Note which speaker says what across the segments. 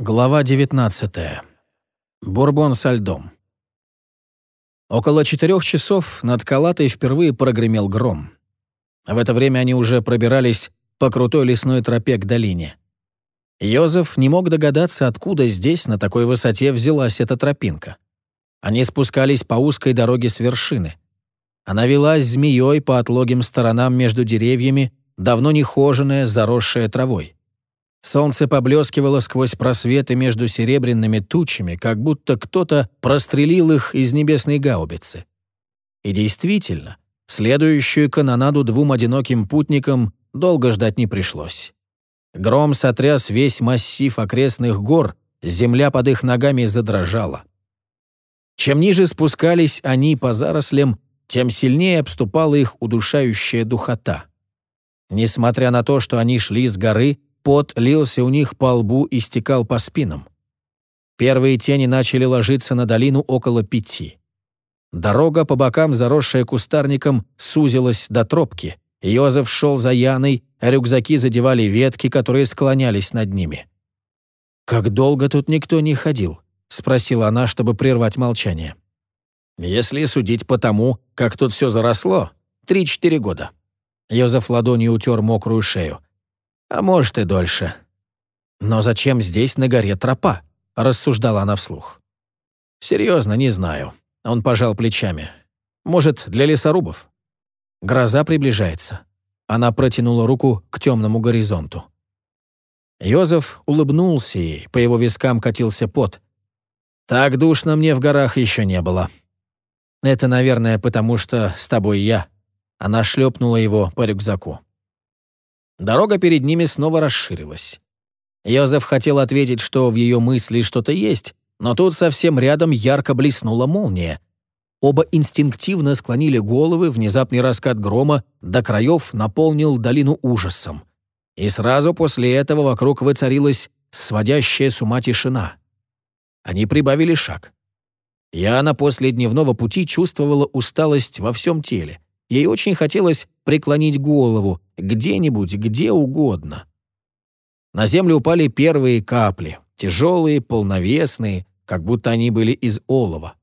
Speaker 1: Глава 19. Бурбон со льдом. Около четырех часов над Калатой впервые прогремел гром. В это время они уже пробирались по крутой лесной тропе к долине. Йозеф не мог догадаться, откуда здесь, на такой высоте, взялась эта тропинка. Они спускались по узкой дороге с вершины. Она велась змеей по отлогим сторонам между деревьями, давно нехоженная, заросшая травой. Солнце поблескивало сквозь просветы между серебряными тучами, как будто кто-то прострелил их из небесной гаубицы. И действительно, следующую канонаду двум одиноким путникам долго ждать не пришлось. Гром сотряс весь массив окрестных гор, земля под их ногами задрожала. Чем ниже спускались они по зарослям, тем сильнее обступала их удушающая духота. Несмотря на то, что они шли с горы, Пот лился у них по лбу и стекал по спинам. Первые тени начали ложиться на долину около пяти. Дорога по бокам, заросшая кустарником, сузилась до тропки. Йозеф шел за Яной, а рюкзаки задевали ветки, которые склонялись над ними. «Как долго тут никто не ходил?» — спросила она, чтобы прервать молчание. «Если судить по тому, как тут все заросло, три-четыре года». Йозеф ладонью утер мокрую шею. А может и дольше. Но зачем здесь на горе тропа? Рассуждала она вслух. Серьезно, не знаю. Он пожал плечами. Может, для лесорубов? Гроза приближается. Она протянула руку к темному горизонту. Йозеф улыбнулся ей, по его вискам катился пот. «Так душно мне в горах еще не было». «Это, наверное, потому что с тобой я». Она шлепнула его по рюкзаку. Дорога перед ними снова расширилась. Йозеф хотел ответить, что в ее мысли что-то есть, но тут совсем рядом ярко блеснула молния. Оба инстинктивно склонили головы, внезапный раскат грома до краев наполнил долину ужасом. И сразу после этого вокруг воцарилась сводящая с ума тишина. Они прибавили шаг. Яна после дневного пути чувствовала усталость во всем теле. Ей очень хотелось преклонить голову, где-нибудь, где угодно. На землю упали первые капли, тяжелые, полновесные, как будто они были из олова.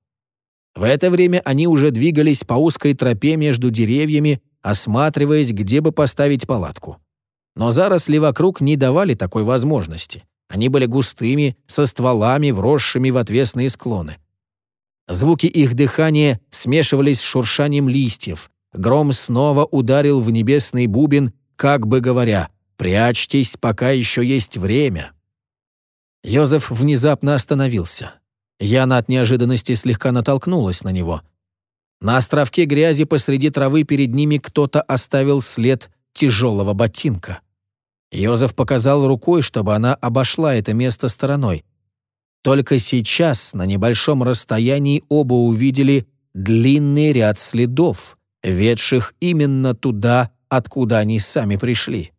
Speaker 1: В это время они уже двигались по узкой тропе между деревьями, осматриваясь, где бы поставить палатку. Но заросли вокруг не давали такой возможности. Они были густыми, со стволами, вросшими в отвесные склоны. Звуки их дыхания смешивались с шуршанием листьев, Гром снова ударил в небесный бубен, как бы говоря, «Прячьтесь, пока еще есть время». Йозеф внезапно остановился. Яна от неожиданности слегка натолкнулась на него. На островке грязи посреди травы перед ними кто-то оставил след тяжелого ботинка. Йозеф показал рукой, чтобы она обошла это место стороной. Только сейчас, на небольшом расстоянии, оба увидели длинный ряд следов, ведших именно туда, откуда они сами пришли.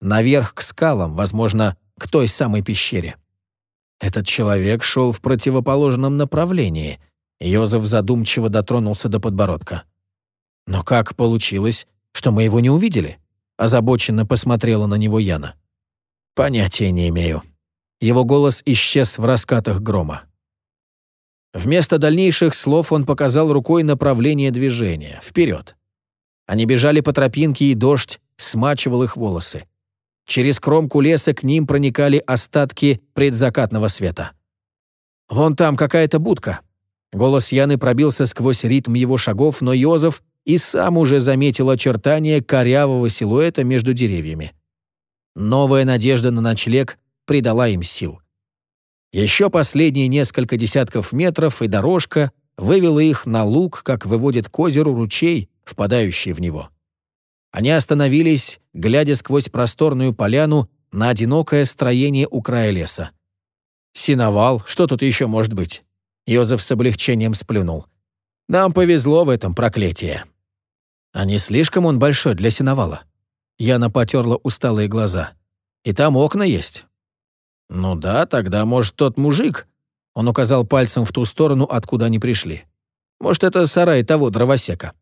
Speaker 1: Наверх к скалам, возможно, к той самой пещере. Этот человек шел в противоположном направлении. Йозеф задумчиво дотронулся до подбородка. «Но как получилось, что мы его не увидели?» Озабоченно посмотрела на него Яна. «Понятия не имею». Его голос исчез в раскатах грома. Вместо дальнейших слов он показал рукой направление движения, вперед. Они бежали по тропинке, и дождь смачивал их волосы. Через кромку леса к ним проникали остатки предзакатного света. «Вон там какая-то будка». Голос Яны пробился сквозь ритм его шагов, но Йозеф и сам уже заметил очертания корявого силуэта между деревьями. Новая надежда на ночлег придала им сил. Еще последние несколько десятков метров и дорожка вывела их на луг, как выводит к озеру ручей, впадающий в него. Они остановились, глядя сквозь просторную поляну на одинокое строение у края леса. «Синовал, что тут еще может быть?» Йозеф с облегчением сплюнул. «Нам повезло в этом проклятии». «А не слишком он большой для синовала?» Яна потерла усталые глаза. «И там окна есть». «Ну да, тогда, может, тот мужик?» Он указал пальцем в ту сторону, откуда они пришли. «Может, это сарай того дровосека».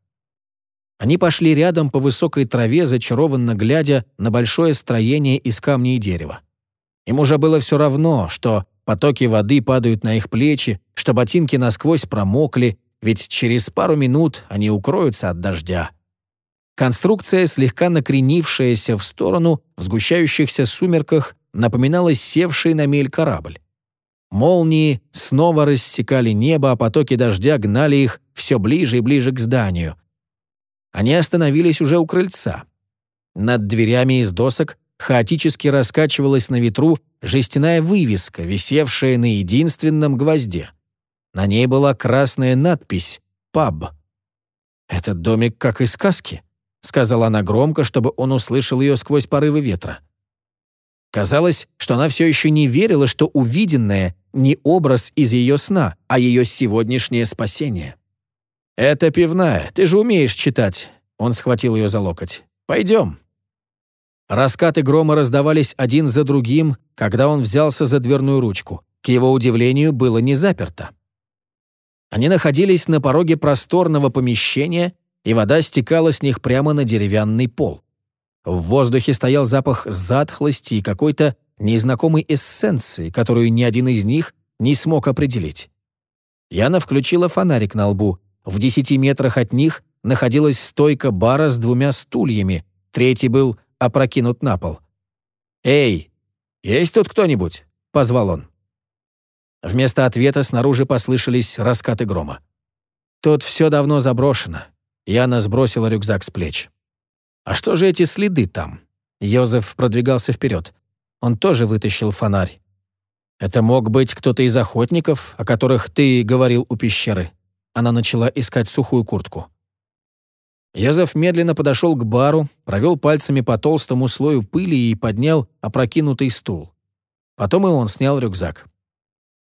Speaker 1: Они пошли рядом по высокой траве, зачарованно глядя на большое строение из камня и дерева. Им уже было все равно, что потоки воды падают на их плечи, что ботинки насквозь промокли, ведь через пару минут они укроются от дождя. Конструкция, слегка накренившаяся в сторону, в сгущающихся сумерках, напоминала севший на мель корабль. Молнии снова рассекали небо, а потоки дождя гнали их все ближе и ближе к зданию. Они остановились уже у крыльца. Над дверями из досок хаотически раскачивалась на ветру жестяная вывеска, висевшая на единственном гвозде. На ней была красная надпись «Паб». «Этот домик как из сказки», — сказала она громко, чтобы он услышал ее сквозь порывы ветра. Казалось, что она все еще не верила, что увиденное не образ из ее сна, а ее сегодняшнее спасение. «Это пивная, ты же умеешь читать», — он схватил ее за локоть. «Пойдем». Раскаты грома раздавались один за другим, когда он взялся за дверную ручку. К его удивлению, было не заперто. Они находились на пороге просторного помещения, и вода стекала с них прямо на деревянный пол. В воздухе стоял запах затхлости и какой-то незнакомой эссенции, которую ни один из них не смог определить. Яна включила фонарик на лбу. В десяти метрах от них находилась стойка бара с двумя стульями, третий был опрокинут на пол. «Эй, есть тут кто-нибудь?» — позвал он. Вместо ответа снаружи послышались раскаты грома. Тут все давно заброшено. Яна сбросила рюкзак с плеч. «А что же эти следы там?» Йозеф продвигался вперед. Он тоже вытащил фонарь. «Это мог быть кто-то из охотников, о которых ты говорил у пещеры». Она начала искать сухую куртку. Йозеф медленно подошел к бару, провел пальцами по толстому слою пыли и поднял опрокинутый стул. Потом и он снял рюкзак.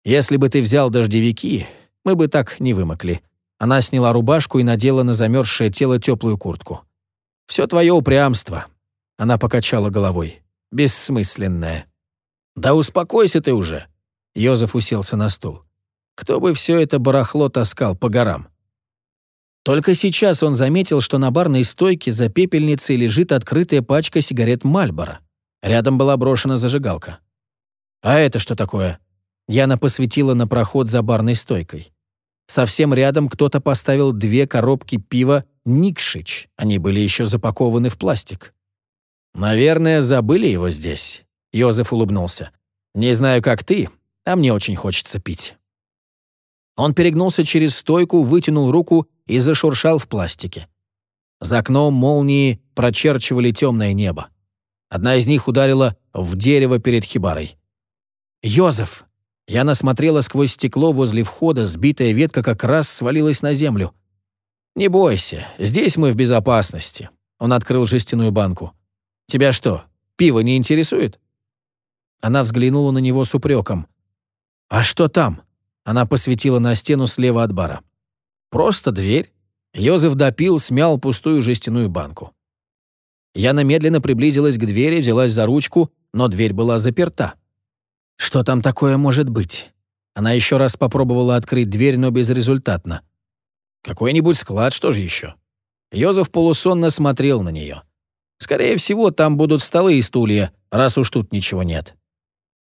Speaker 1: «Если бы ты взял дождевики, мы бы так не вымокли». Она сняла рубашку и надела на замерзшее тело теплую куртку. «Все твое упрямство», — она покачала головой. «Бессмысленное». «Да успокойся ты уже», — Йозеф уселся на стул. «Кто бы все это барахло таскал по горам?» Только сейчас он заметил, что на барной стойке за пепельницей лежит открытая пачка сигарет «Мальборо». Рядом была брошена зажигалка. «А это что такое?» Яна посветила на проход за барной стойкой. Совсем рядом кто-то поставил две коробки пива «Никшич». Они были еще запакованы в пластик. «Наверное, забыли его здесь», — Йозеф улыбнулся. «Не знаю, как ты, а мне очень хочется пить». Он перегнулся через стойку, вытянул руку и зашуршал в пластике. За окном молнии прочерчивали темное небо. Одна из них ударила в дерево перед хибарой. «Йозеф!» Я насмотрела сквозь стекло возле входа, сбитая ветка как раз свалилась на землю. «Не бойся, здесь мы в безопасности». Он открыл жестяную банку. «Тебя что, пиво не интересует?» Она взглянула на него с упреком. «А что там?» Она посветила на стену слева от бара. «Просто дверь». Йозеф допил, смял пустую жестяную банку. Яна медленно приблизилась к двери, взялась за ручку, но дверь была заперта. Что там такое может быть? Она еще раз попробовала открыть дверь, но безрезультатно. Какой-нибудь склад, что же еще? Йозеф полусонно смотрел на нее. Скорее всего, там будут столы и стулья, раз уж тут ничего нет.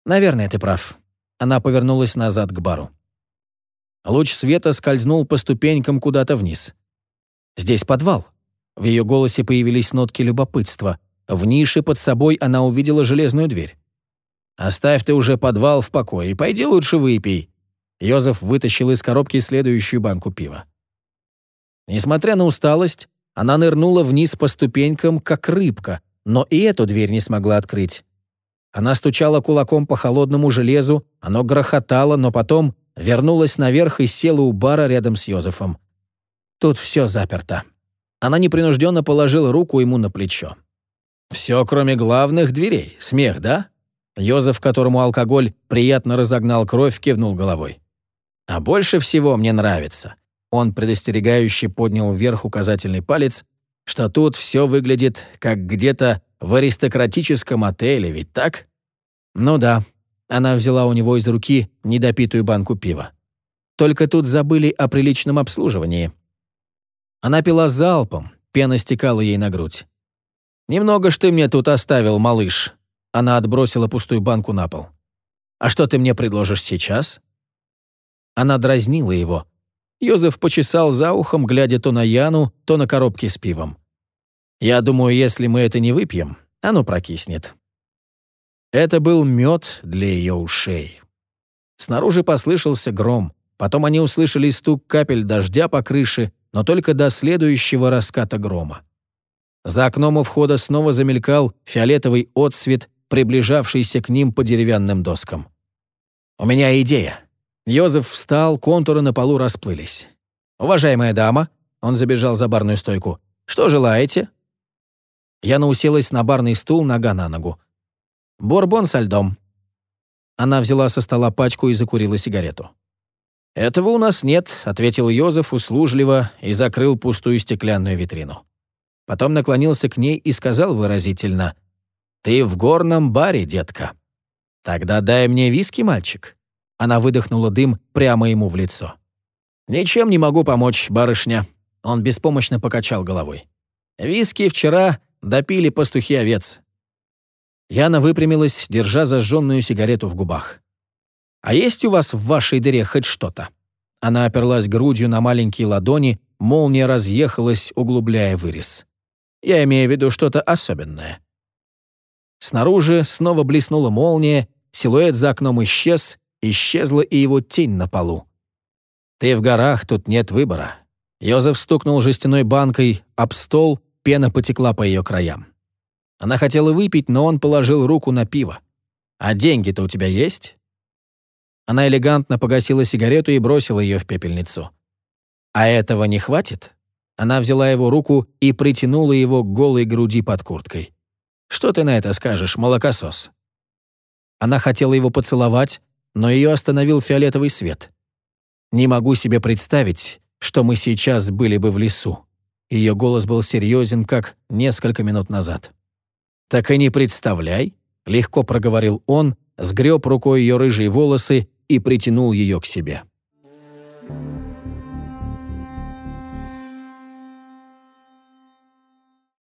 Speaker 1: Наверное, ты прав. Она повернулась назад к бару. Луч света скользнул по ступенькам куда-то вниз. Здесь подвал. В ее голосе появились нотки любопытства. В нише под собой она увидела железную дверь. «Оставь ты уже подвал в покое пойди лучше выпей». Йозеф вытащил из коробки следующую банку пива. Несмотря на усталость, она нырнула вниз по ступенькам, как рыбка, но и эту дверь не смогла открыть. Она стучала кулаком по холодному железу, оно грохотало, но потом вернулась наверх и села у бара рядом с Йозефом. Тут все заперто. Она непринужденно положила руку ему на плечо. «Все, кроме главных дверей. Смех, да?» Йозеф, которому алкоголь приятно разогнал кровь, кивнул головой. «А больше всего мне нравится». Он предостерегающе поднял вверх указательный палец, что тут все выглядит как где-то в аристократическом отеле, ведь так? Ну да. Она взяла у него из руки недопитую банку пива. Только тут забыли о приличном обслуживании. Она пила залпом, пена стекала ей на грудь. «Немного ж ты мне тут оставил, малыш», она отбросила пустую банку на пол. А что ты мне предложишь сейчас?» Она дразнила его. Йозеф почесал за ухом, глядя то на Яну, то на коробки с пивом. «Я думаю, если мы это не выпьем, оно прокиснет». Это был мед для ее ушей. Снаружи послышался гром. Потом они услышали стук капель дождя по крыше, но только до следующего раската грома. За окном у входа снова замелькал фиолетовый отсвет, приближавшийся к ним по деревянным доскам. «У меня идея». Йозеф встал, контуры на полу расплылись. «Уважаемая дама», — он забежал за барную стойку, — «что желаете?» Яна уселась на барный стул нога на ногу. «Бурбон со льдом». Она взяла со стола пачку и закурила сигарету. «Этого у нас нет», — ответил Йозеф услужливо и закрыл пустую стеклянную витрину. Потом наклонился к ней и сказал выразительно, «Ты в горном баре, детка». «Тогда дай мне виски, мальчик». Она выдохнула дым прямо ему в лицо. «Ничем не могу помочь, барышня». Он беспомощно покачал головой. «Виски вчера допили пастухи овец». Яна выпрямилась, держа зажженную сигарету в губах. «А есть у вас в вашей дыре хоть что-то?» Она оперлась грудью на маленькие ладони, молния разъехалась, углубляя вырез. «Я имею в виду что-то особенное». Снаружи снова блеснула молния, силуэт за окном исчез, исчезла и его тень на полу. «Ты в горах, тут нет выбора». Йозеф стукнул жестяной банкой об стол, пена потекла по ее краям. Она хотела выпить, но он положил руку на пиво. «А деньги-то у тебя есть?» Она элегантно погасила сигарету и бросила ее в пепельницу. «А этого не хватит?» Она взяла его руку и притянула его к голой груди под курткой. «Что ты на это скажешь, молокосос?» Она хотела его поцеловать, но ее остановил фиолетовый свет. «Не могу себе представить, что мы сейчас были бы в лесу». Ее голос был серьезен, как несколько минут назад. «Так и не представляй», — легко проговорил он, сгреб рукой ее рыжие волосы и притянул ее к себе.